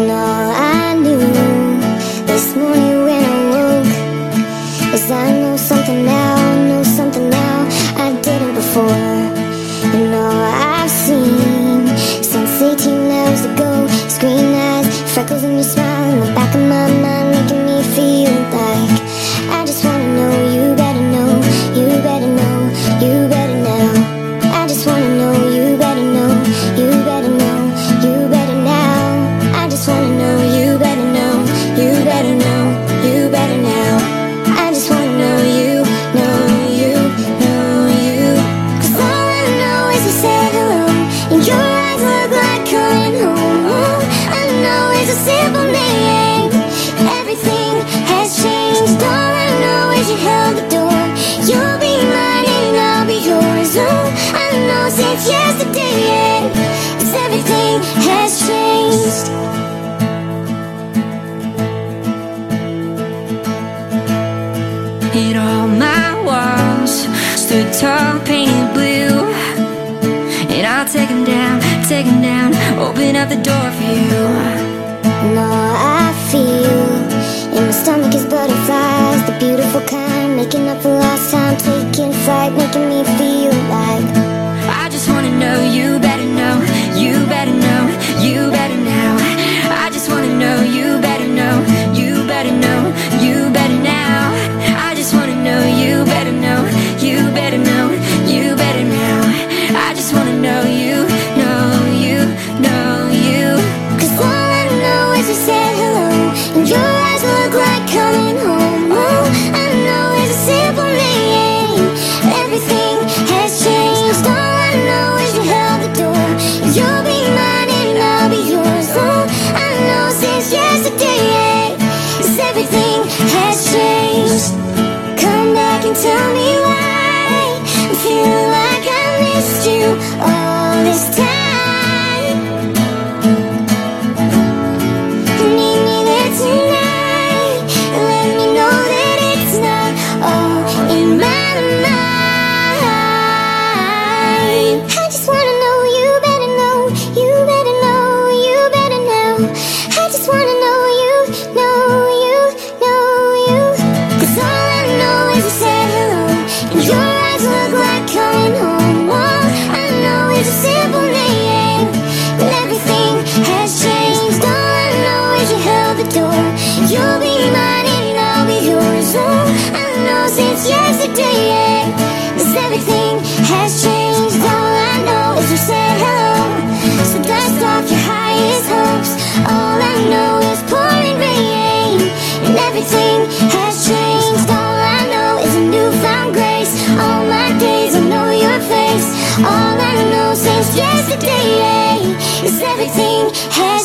All I knew this morning when I woke is I know something else. waste. And all my walls stood tall, painted blue. And I'll take them down, take them down, open up the door for you. And all I feel in my stomach is butterflies, the beautiful kind, making up for lost time, taking flight, making me feel like. I just wanna know you better know, you better know. Tell me why. I'm feeling like I missed you all this time You'll be mine and I'll be yours All I know since yesterday Is everything has changed? All I know is you said hello So dust off your highest hopes. All I know is pouring rain. And everything has changed. All I know is a newfound grace. All my days I know your face. All I know since yesterday. Is everything has